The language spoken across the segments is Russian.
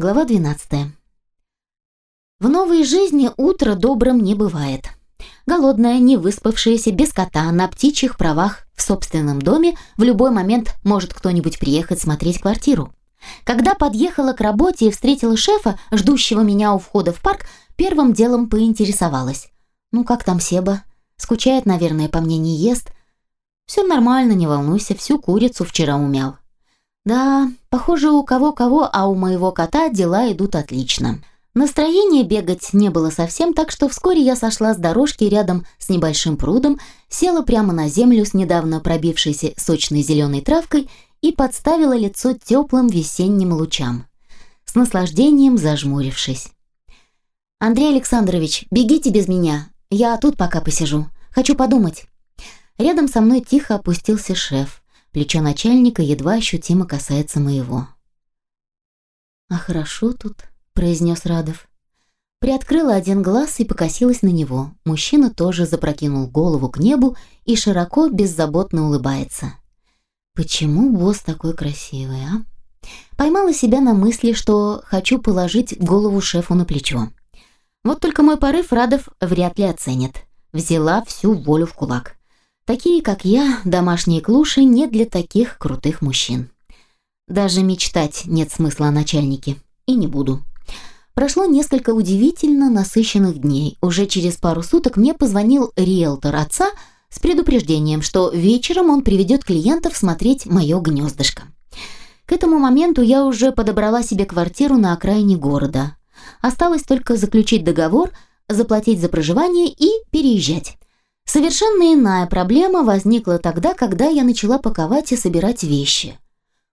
Глава 12. В новой жизни утро добрым не бывает. Голодная, не выспавшаяся, без кота, на птичьих правах, в собственном доме, в любой момент может кто-нибудь приехать смотреть квартиру. Когда подъехала к работе и встретила шефа, ждущего меня у входа в парк, первым делом поинтересовалась. «Ну как там Себа? Скучает, наверное, по мне не ест?» «Все нормально, не волнуйся, всю курицу вчера умял». «Да, похоже, у кого-кого, а у моего кота дела идут отлично». Настроения бегать не было совсем, так что вскоре я сошла с дорожки рядом с небольшим прудом, села прямо на землю с недавно пробившейся сочной зеленой травкой и подставила лицо теплым весенним лучам, с наслаждением зажмурившись. «Андрей Александрович, бегите без меня, я тут пока посижу, хочу подумать». Рядом со мной тихо опустился шеф, плечо начальника едва ощутимо касается моего. «А хорошо тут», произнес Радов. Приоткрыла один глаз и покосилась на него. Мужчина тоже запрокинул голову к небу и широко, беззаботно улыбается. «Почему босс такой красивый, а?» Поймала себя на мысли, что хочу положить голову шефу на плечо. Вот только мой порыв Радов вряд ли оценит. Взяла всю волю в кулак. Такие, как я, домашние клуши, не для таких крутых мужчин. Даже мечтать нет смысла о начальнике. И не буду. Прошло несколько удивительно насыщенных дней. Уже через пару суток мне позвонил риэлтор отца с предупреждением, что вечером он приведет клиентов смотреть мое гнездышко. К этому моменту я уже подобрала себе квартиру на окраине города. Осталось только заключить договор, заплатить за проживание и переезжать. Совершенно иная проблема возникла тогда, когда я начала паковать и собирать вещи.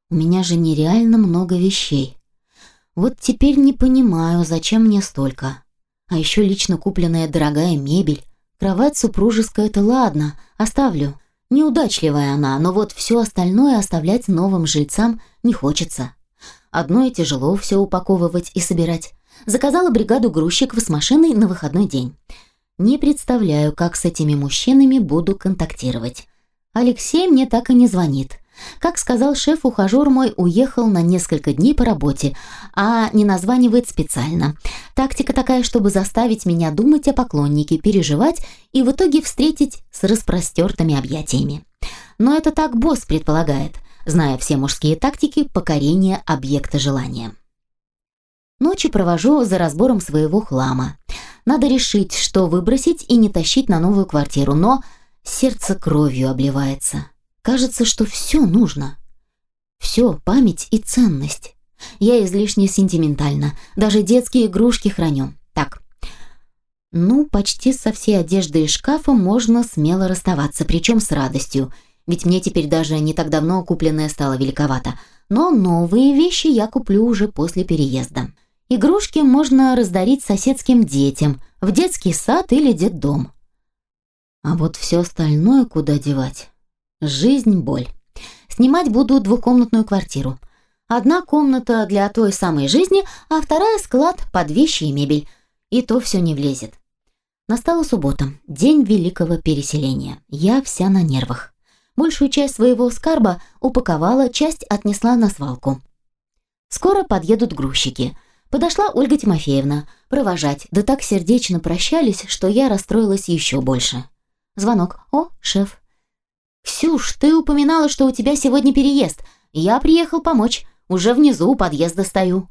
У меня же нереально много вещей. Вот теперь не понимаю, зачем мне столько. А еще лично купленная дорогая мебель. Кровать супружеская – это ладно, оставлю. Неудачливая она, но вот все остальное оставлять новым жильцам не хочется. Одно и тяжело все упаковывать и собирать. Заказала бригаду грузчиков с машиной на выходной день. Не представляю, как с этими мужчинами буду контактировать. Алексей мне так и не звонит. Как сказал шеф, ухажер мой уехал на несколько дней по работе, а не названивает специально. Тактика такая, чтобы заставить меня думать о поклоннике, переживать и в итоге встретить с распростертыми объятиями. Но это так босс предполагает, зная все мужские тактики покорения объекта желания. Ночи провожу за разбором своего хлама. Надо решить, что выбросить и не тащить на новую квартиру, но сердце кровью обливается. Кажется, что все нужно. Все, память и ценность. Я излишне сентиментальна. Даже детские игрушки храню. Так. Ну, почти со всей одеждой из шкафа можно смело расставаться, причем с радостью. Ведь мне теперь даже не так давно купленное стало великовато. Но новые вещи я куплю уже после переезда. Игрушки можно раздарить соседским детям, в детский сад или детдом. А вот все остальное куда девать? Жизнь – боль. Снимать буду двухкомнатную квартиру. Одна комната для той самой жизни, а вторая – склад под вещи и мебель. И то все не влезет. Настала суббота, день великого переселения. Я вся на нервах. Большую часть своего скарба упаковала, часть отнесла на свалку. Скоро подъедут грузчики. Подошла Ольга Тимофеевна провожать, да так сердечно прощались, что я расстроилась еще больше. Звонок. О, шеф. «Ксюш, ты упоминала, что у тебя сегодня переезд. Я приехал помочь. Уже внизу у подъезда стою».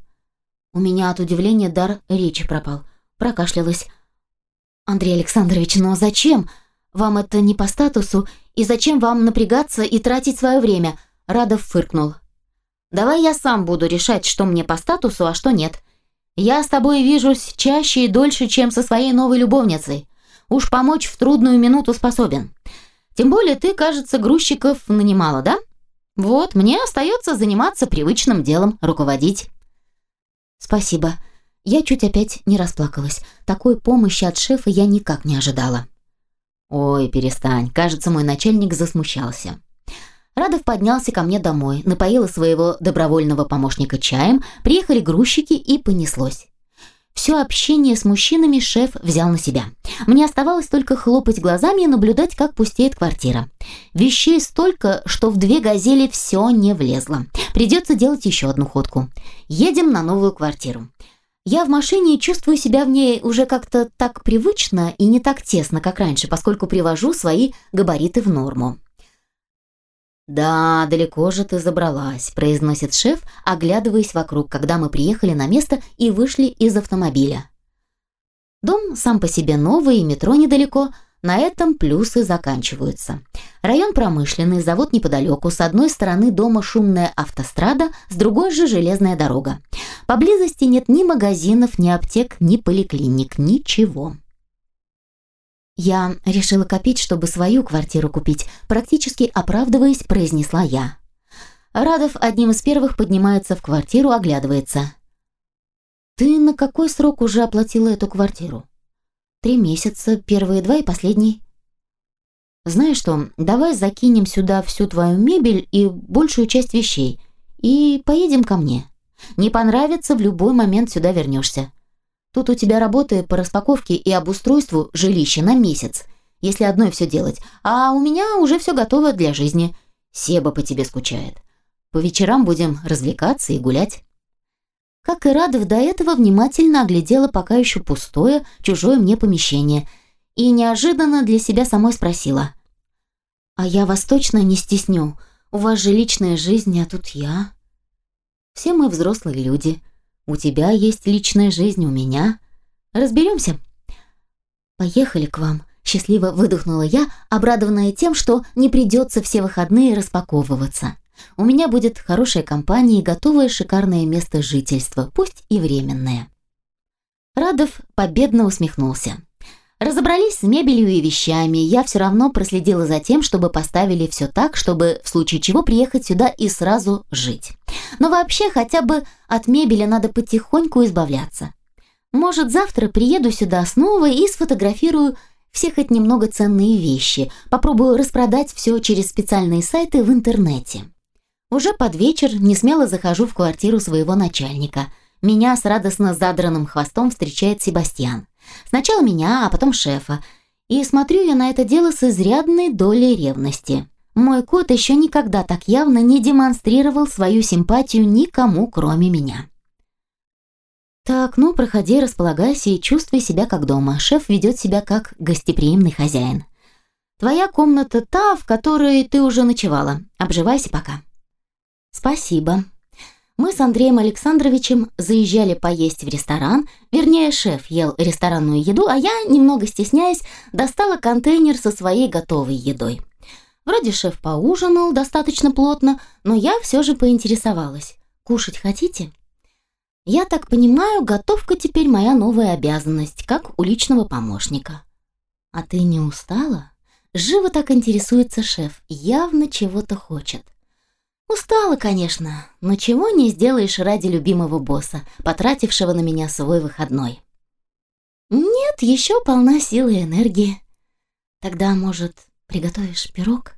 У меня от удивления дар речи пропал. Прокашлялась. «Андрей Александрович, но зачем? Вам это не по статусу, и зачем вам напрягаться и тратить свое время?» Радов фыркнул. «Давай я сам буду решать, что мне по статусу, а что нет. Я с тобой вижусь чаще и дольше, чем со своей новой любовницей. Уж помочь в трудную минуту способен. Тем более ты, кажется, грузчиков нанимала, да? Вот, мне остается заниматься привычным делом, руководить». «Спасибо». Я чуть опять не расплакалась. Такой помощи от шефа я никак не ожидала. «Ой, перестань. Кажется, мой начальник засмущался». Радов поднялся ко мне домой, напоила своего добровольного помощника чаем, приехали грузчики и понеслось. Все общение с мужчинами шеф взял на себя. Мне оставалось только хлопать глазами и наблюдать, как пустеет квартира. Вещей столько, что в две газели все не влезло. Придется делать еще одну ходку. Едем на новую квартиру. Я в машине чувствую себя в ней уже как-то так привычно и не так тесно, как раньше, поскольку привожу свои габариты в норму. «Да, далеко же ты забралась», – произносит шеф, оглядываясь вокруг, когда мы приехали на место и вышли из автомобиля. Дом сам по себе новый, метро недалеко, на этом плюсы заканчиваются. Район промышленный, завод неподалеку, с одной стороны дома шумная автострада, с другой же железная дорога. Поблизости нет ни магазинов, ни аптек, ни поликлиник, ничего. «Я решила копить, чтобы свою квартиру купить», практически оправдываясь, произнесла я. Радов одним из первых поднимается в квартиру, оглядывается. «Ты на какой срок уже оплатила эту квартиру?» «Три месяца, первые два и последний». «Знаешь что, давай закинем сюда всю твою мебель и большую часть вещей, и поедем ко мне. Не понравится, в любой момент сюда вернешься. Тут у тебя работы по распаковке и обустройству жилища на месяц, если одной все делать, а у меня уже все готово для жизни. Себа по тебе скучает. По вечерам будем развлекаться и гулять». Как и Радов до этого внимательно оглядела пока еще пустое, чужое мне помещение и неожиданно для себя самой спросила. «А я вас точно не стесню? У вас же личная жизнь, а тут я...» «Все мы взрослые люди», у тебя есть личная жизнь, у меня. Разберемся. Поехали к вам. Счастливо выдохнула я, обрадованная тем, что не придется все выходные распаковываться. У меня будет хорошая компания и готовое шикарное место жительства, пусть и временное. Радов победно усмехнулся. Разобрались с мебелью и вещами, я все равно проследила за тем, чтобы поставили все так, чтобы в случае чего приехать сюда и сразу жить. Но вообще хотя бы от мебели надо потихоньку избавляться. Может, завтра приеду сюда снова и сфотографирую все хоть немного ценные вещи, попробую распродать все через специальные сайты в интернете. Уже под вечер не смело захожу в квартиру своего начальника. Меня с радостно задранным хвостом встречает Себастьян. Сначала меня, а потом шефа. И смотрю я на это дело с изрядной долей ревности. Мой кот еще никогда так явно не демонстрировал свою симпатию никому, кроме меня. Так, ну, проходи, располагайся и чувствуй себя как дома. Шеф ведет себя как гостеприимный хозяин. Твоя комната та, в которой ты уже ночевала. Обживайся пока. Спасибо. Мы с Андреем Александровичем заезжали поесть в ресторан, вернее, шеф ел ресторанную еду, а я, немного стесняясь, достала контейнер со своей готовой едой. Вроде шеф поужинал достаточно плотно, но я все же поинтересовалась. «Кушать хотите?» «Я так понимаю, готовка теперь моя новая обязанность, как у личного помощника». «А ты не устала?» Живо так интересуется шеф, явно чего-то хочет. Устала, конечно, но чего не сделаешь ради любимого босса, потратившего на меня свой выходной. Нет, еще полна силы и энергии. Тогда, может, приготовишь пирог?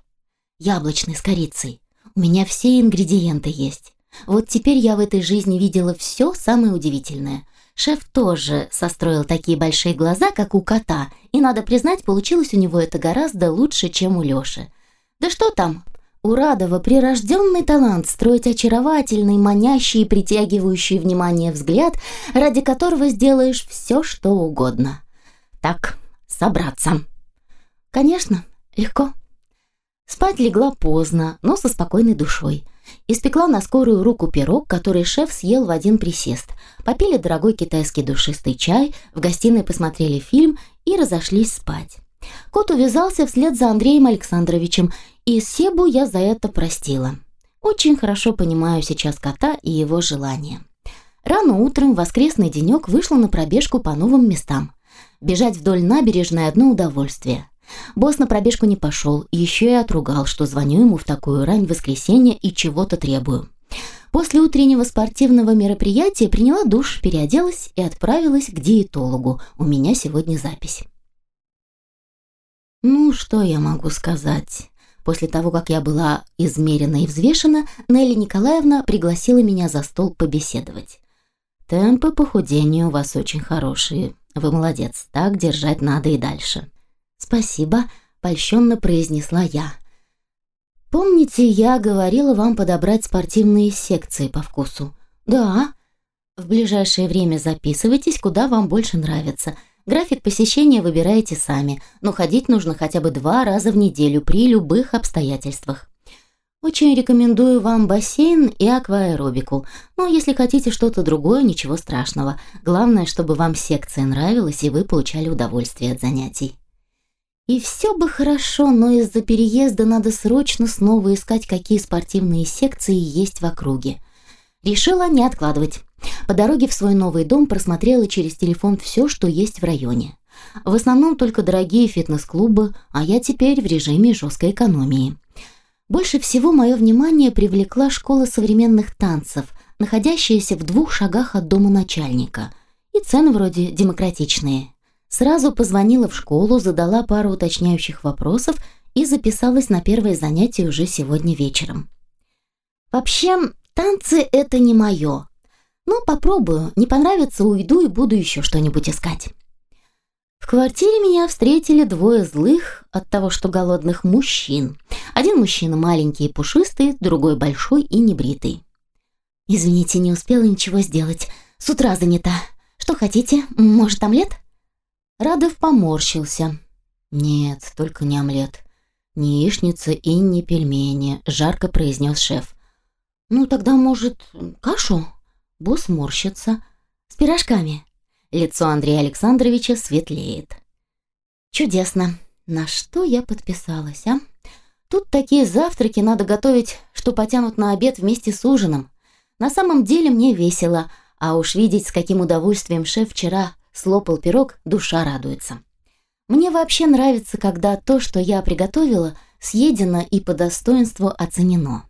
Яблочный с корицей. У меня все ингредиенты есть. Вот теперь я в этой жизни видела все самое удивительное. Шеф тоже состроил такие большие глаза, как у кота, и, надо признать, получилось у него это гораздо лучше, чем у Лёши. Да что там, у Радова прирожденный талант строить очаровательный, манящий и притягивающий внимание взгляд, ради которого сделаешь все, что угодно. Так, собраться. Конечно, легко. Спать легла поздно, но со спокойной душой. Испекла на скорую руку пирог, который шеф съел в один присест. Попили дорогой китайский душистый чай, в гостиной посмотрели фильм и разошлись спать. Кот увязался вслед за Андреем Александровичем и Себу я за это простила. Очень хорошо понимаю сейчас кота и его желания. Рано утром в воскресный денек вышла на пробежку по новым местам. Бежать вдоль набережной – одно удовольствие. Босс на пробежку не пошел, еще и отругал, что звоню ему в такую рань в воскресенье и чего-то требую. После утреннего спортивного мероприятия приняла душ, переоделась и отправилась к диетологу. У меня сегодня запись. Ну, что я могу сказать? После того, как я была измерена и взвешена, Нелли Николаевна пригласила меня за стол побеседовать. Темпы похудения у вас очень хорошие. Вы молодец, так держать надо и дальше. Спасибо, польщенно произнесла я. Помните, я говорила вам подобрать спортивные секции по вкусу? Да. В ближайшее время записывайтесь, куда вам больше нравится. График посещения выбираете сами, но ходить нужно хотя бы два раза в неделю при любых обстоятельствах. Очень рекомендую вам бассейн и акваэробику. Но если хотите что-то другое, ничего страшного. Главное, чтобы вам секция нравилась и вы получали удовольствие от занятий. И все бы хорошо, но из-за переезда надо срочно снова искать, какие спортивные секции есть в округе. Решила не откладывать. По дороге в свой новый дом просмотрела через телефон все, что есть в районе. В основном только дорогие фитнес-клубы, а я теперь в режиме жесткой экономии. Больше всего мое внимание привлекла школа современных танцев, находящаяся в двух шагах от дома начальника. И цены вроде демократичные. Сразу позвонила в школу, задала пару уточняющих вопросов и записалась на первое занятие уже сегодня вечером. Вообще, танцы — это не мое. Но попробую, не понравится, уйду и буду еще что-нибудь искать. В квартире меня встретили двое злых от того, что голодных мужчин. Один мужчина маленький и пушистый, другой большой и небритый. «Извините, не успела ничего сделать. С утра занята. Что хотите? Может, омлет?» Радов поморщился. «Нет, только не омлет. Не яичница и не пельмени», — жарко произнес шеф. «Ну, тогда, может, кашу?» Босс морщится. «С пирожками». Лицо Андрея Александровича светлеет. «Чудесно. На что я подписалась, а? Тут такие завтраки надо готовить, что потянут на обед вместе с ужином. На самом деле мне весело, а уж видеть, с каким удовольствием шеф вчера слопал пирог, душа радуется. Мне вообще нравится, когда то, что я приготовила, съедено и по достоинству оценено.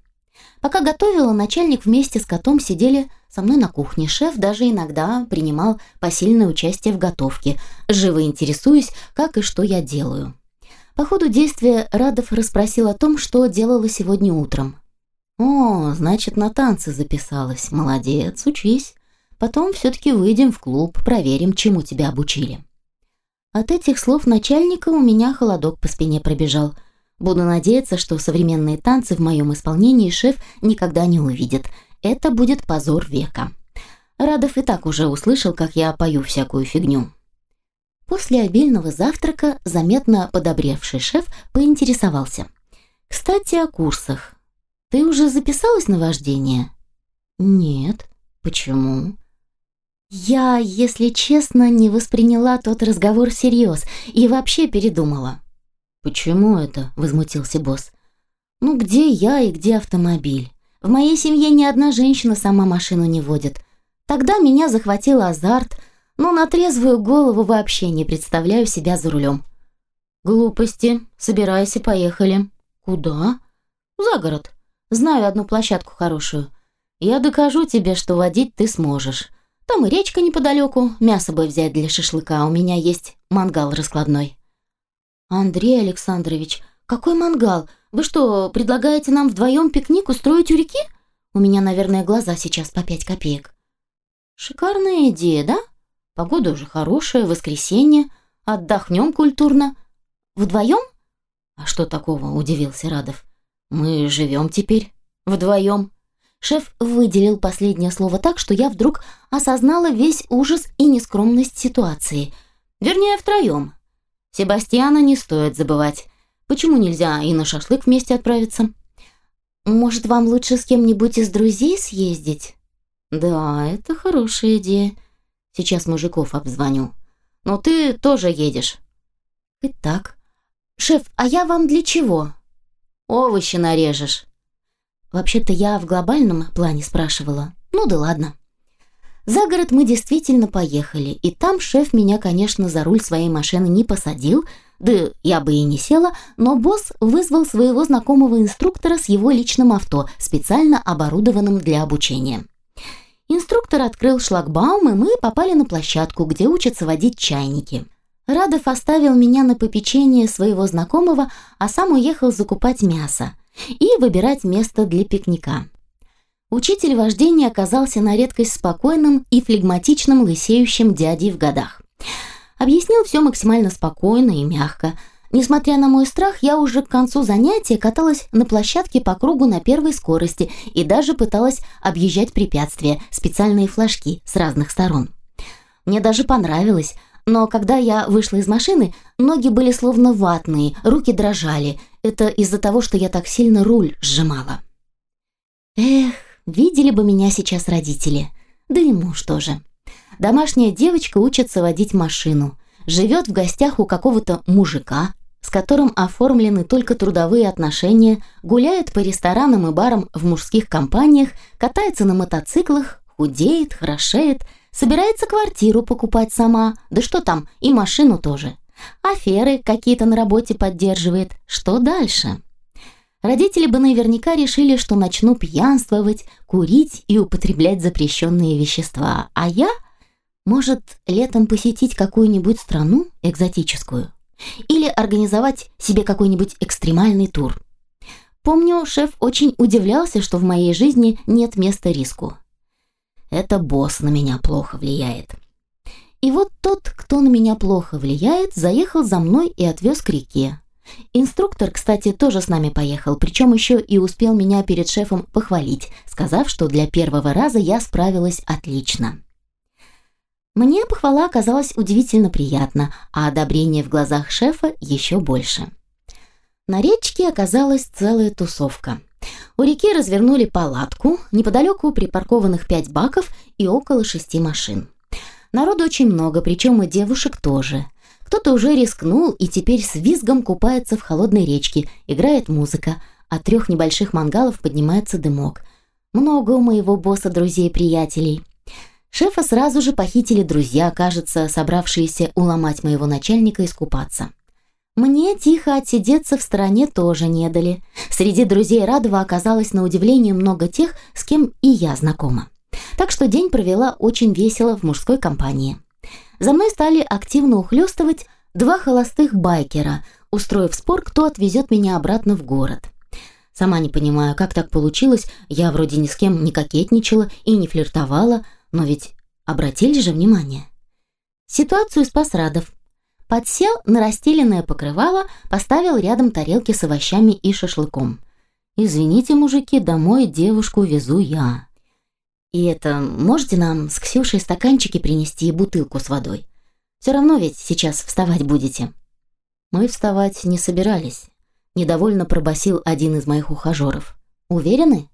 Пока готовила, начальник вместе с котом сидели со мной на кухне. Шеф даже иногда принимал посильное участие в готовке, живо интересуясь, как и что я делаю. По ходу действия Радов расспросил о том, что делала сегодня утром. «О, значит, на танцы записалась. Молодец, учись. Потом все-таки выйдем в клуб, проверим, чему тебя обучили». От этих слов начальника у меня холодок по спине пробежал – Буду надеяться, что современные танцы в моем исполнении шеф никогда не увидит. Это будет позор века. Радов и так уже услышал, как я пою всякую фигню. После обильного завтрака заметно подобревший шеф поинтересовался. «Кстати, о курсах. Ты уже записалась на вождение?» «Нет. Почему?» «Я, если честно, не восприняла тот разговор всерьез и вообще передумала». «Почему это?» – возмутился босс. «Ну где я и где автомобиль? В моей семье ни одна женщина сама машину не водит. Тогда меня захватил азарт, но на трезвую голову вообще не представляю себя за рулем». «Глупости. Собирайся, поехали». «Куда?» «За город. Знаю одну площадку хорошую. Я докажу тебе, что водить ты сможешь. Там и речка неподалеку, мясо бы взять для шашлыка, у меня есть мангал раскладной». «Андрей Александрович, какой мангал? Вы что, предлагаете нам вдвоем пикник устроить у реки? У меня, наверное, глаза сейчас по пять копеек». «Шикарная идея, да? Погода уже хорошая, воскресенье. Отдохнем культурно. Вдвоем?» «А что такого?» – удивился Радов. «Мы живем теперь. Вдвоем». Шеф выделил последнее слово так, что я вдруг осознала весь ужас и нескромность ситуации. Вернее, втроем. Себастьяна не стоит забывать. Почему нельзя и на шашлык вместе отправиться? Может, вам лучше с кем-нибудь из друзей съездить? Да, это хорошая идея. Сейчас мужиков обзвоню. Но ты тоже едешь. Итак. Шеф, а я вам для чего? Овощи нарежешь. Вообще-то я в глобальном плане спрашивала. Ну да ладно. За город мы действительно поехали, и там шеф меня, конечно, за руль своей машины не посадил, да я бы и не села, но босс вызвал своего знакомого инструктора с его личным авто, специально оборудованным для обучения. Инструктор открыл шлагбаум, и мы попали на площадку, где учатся водить чайники. Радов оставил меня на попечение своего знакомого, а сам уехал закупать мясо и выбирать место для пикника. Учитель вождения оказался на редкость спокойным и флегматичным лысеющим дядей в годах. Объяснил все максимально спокойно и мягко. Несмотря на мой страх, я уже к концу занятия каталась на площадке по кругу на первой скорости и даже пыталась объезжать препятствия, специальные флажки с разных сторон. Мне даже понравилось, но когда я вышла из машины, ноги были словно ватные, руки дрожали. Это из-за того, что я так сильно руль сжимала. Эх, видели бы меня сейчас родители. Да и муж тоже. Домашняя девочка учится водить машину. Живет в гостях у какого-то мужика, с которым оформлены только трудовые отношения, гуляет по ресторанам и барам в мужских компаниях, катается на мотоциклах, худеет, хорошеет, собирается квартиру покупать сама, да что там, и машину тоже. Аферы какие-то на работе поддерживает. Что дальше? Родители бы наверняка решили, что начну пьянствовать, курить и употреблять запрещенные вещества, а я, может, летом посетить какую-нибудь страну экзотическую или организовать себе какой-нибудь экстремальный тур. Помню, шеф очень удивлялся, что в моей жизни нет места риску. Это босс на меня плохо влияет. И вот тот, кто на меня плохо влияет, заехал за мной и отвез к реке. Инструктор, кстати, тоже с нами поехал, причем еще и успел меня перед шефом похвалить, сказав, что для первого раза я справилась отлично. Мне похвала оказалась удивительно приятна, а одобрение в глазах шефа еще больше. На речке оказалась целая тусовка. У реки развернули палатку, неподалеку припаркованных пять баков и около шести машин. Народу очень много, причем и девушек тоже. Кто-то уже рискнул и теперь с визгом купается в холодной речке, играет музыка, от трех небольших мангалов поднимается дымок. Много у моего босса друзей-приятелей. Шефа сразу же похитили друзья, кажется, собравшиеся уломать моего начальника искупаться. Мне тихо отсидеться в стороне тоже не дали. Среди друзей Радова оказалось на удивление много тех, с кем и я знакома. Так что день провела очень весело в мужской компании. За мной стали активно ухлёстывать два холостых байкера, устроив спор, кто отвезет меня обратно в город. Сама не понимаю, как так получилось, я вроде ни с кем не кокетничала и не флиртовала, но ведь обратили же внимание. Ситуацию спас Радов. Подсел на расстеленное покрывало, поставил рядом тарелки с овощами и шашлыком. «Извините, мужики, домой девушку везу я». «И это, можете нам с Ксюшей стаканчики принести и бутылку с водой? Все равно ведь сейчас вставать будете». «Мы вставать не собирались», — недовольно пробасил один из моих ухажеров. «Уверены?»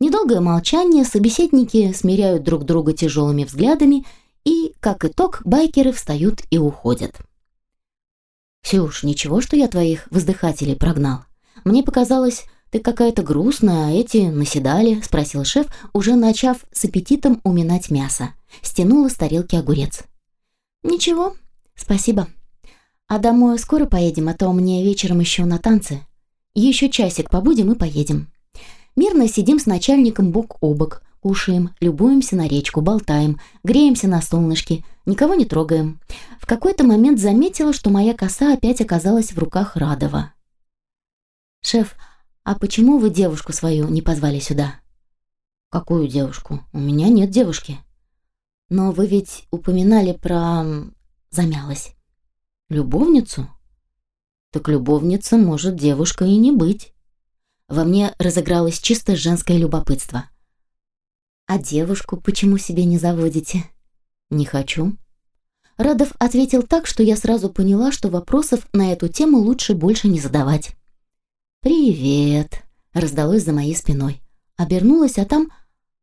Недолгое молчание, собеседники смиряют друг друга тяжелыми взглядами и, как итог, байкеры встают и уходят. «Ксюш, ничего, что я твоих воздыхателей прогнал? Мне показалось, ты какая-то грустная, а эти наседали?» – спросил шеф, уже начав с аппетитом уминать мясо. Стянула с тарелки огурец. «Ничего, спасибо. А домой скоро поедем, а то мне вечером еще на танцы. Еще часик побудем и поедем». Мирно сидим с начальником бок о бок, кушаем, любуемся на речку, болтаем, греемся на солнышке, никого не трогаем. В какой-то момент заметила, что моя коса опять оказалась в руках Радова. «Шеф, а почему вы девушку свою не позвали сюда?» «Какую девушку? У меня нет девушки». «Но вы ведь упоминали про...» Замялась. «Любовницу?» «Так любовница может девушка и не быть». Во мне разыгралось чисто женское любопытство. «А девушку почему себе не заводите?» «Не хочу». Радов ответил так, что я сразу поняла, что вопросов на эту тему лучше больше не задавать. «Привет», — раздалось за моей спиной. Обернулась, а там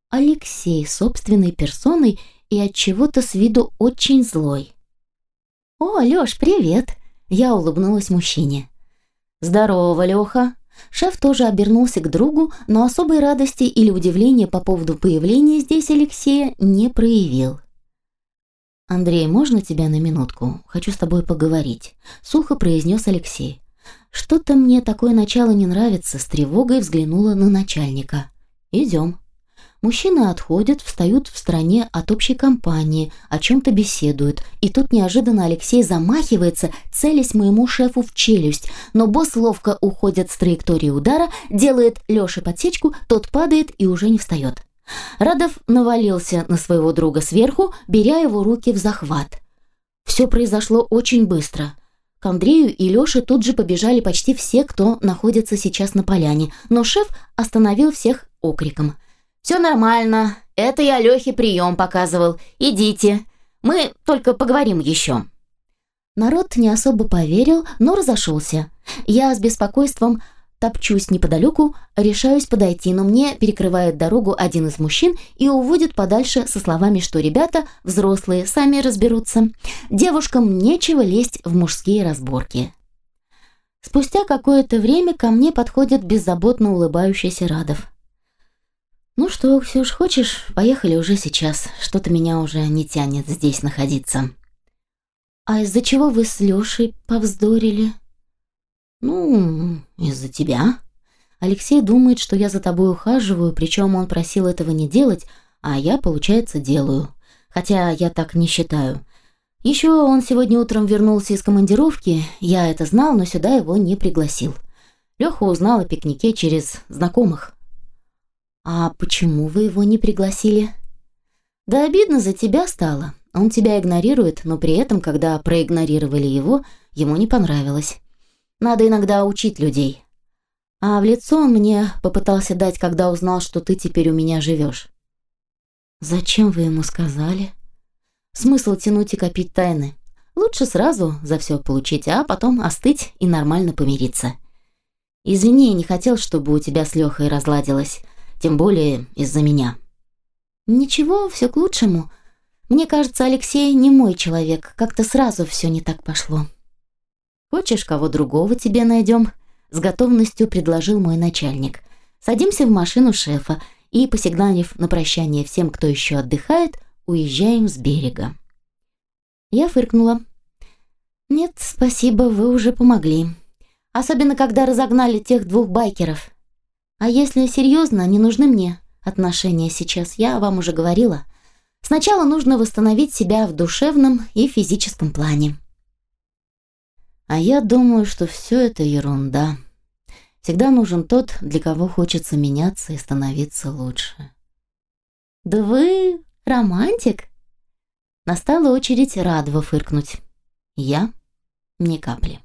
Алексей собственной персоной и от чего-то с виду очень злой. «О, Лёш, привет!» Я улыбнулась мужчине. «Здорово, Лёха!» Шеф тоже обернулся к другу, но особой радости или удивления по поводу появления здесь Алексея не проявил. «Андрей, можно тебя на минутку? Хочу с тобой поговорить», — сухо произнес Алексей. «Что-то мне такое начало не нравится», — с тревогой взглянула на начальника. «Идем». Мужчины отходят, встают в стороне от общей компании, о чем-то беседуют. И тут неожиданно Алексей замахивается, целясь моему шефу в челюсть. Но босс ловко уходит с траектории удара, делает Леше подсечку, тот падает и уже не встает. Радов навалился на своего друга сверху, беря его руки в захват. Все произошло очень быстро. К Андрею и Леше тут же побежали почти все, кто находится сейчас на поляне, но шеф остановил всех окриком – «Все нормально. Это я Лехе прием показывал. Идите. Мы только поговорим еще». Народ не особо поверил, но разошелся. Я с беспокойством топчусь неподалеку, решаюсь подойти, но мне перекрывает дорогу один из мужчин и уводит подальше со словами, что ребята, взрослые, сами разберутся. Девушкам нечего лезть в мужские разборки. Спустя какое-то время ко мне подходит беззаботно улыбающийся Радов. «Ну что, Ксюш, хочешь, поехали уже сейчас. Что-то меня уже не тянет здесь находиться». «А из-за чего вы с Лешей повздорили?» «Ну, из-за тебя». Алексей думает, что я за тобой ухаживаю, причем он просил этого не делать, а я, получается, делаю. Хотя я так не считаю. Еще он сегодня утром вернулся из командировки, я это знал, но сюда его не пригласил. Леха узнал о пикнике через знакомых. «А почему вы его не пригласили?» «Да обидно за тебя стало. Он тебя игнорирует, но при этом, когда проигнорировали его, ему не понравилось. Надо иногда учить людей. А в лицо он мне попытался дать, когда узнал, что ты теперь у меня живешь». «Зачем вы ему сказали?» «Смысл тянуть и копить тайны. Лучше сразу за все получить, а потом остыть и нормально помириться. Извини, не хотел, чтобы у тебя с Лехой разладилось тем более из-за меня. Ничего, все к лучшему. Мне кажется, Алексей не мой человек, как-то сразу все не так пошло. Хочешь, кого другого тебе найдем? С готовностью предложил мой начальник. Садимся в машину шефа и, посигналив на прощание всем, кто еще отдыхает, уезжаем с берега. Я фыркнула. «Нет, спасибо, вы уже помогли. Особенно, когда разогнали тех двух байкеров. А если серьезно, не нужны мне отношения сейчас, я вам уже говорила. Сначала нужно восстановить себя в душевном и физическом плане. А я думаю, что все это ерунда. Всегда нужен тот, для кого хочется меняться и становиться лучше. Да вы романтик? Настала очередь Радова фыркнуть. Я? Ни капли.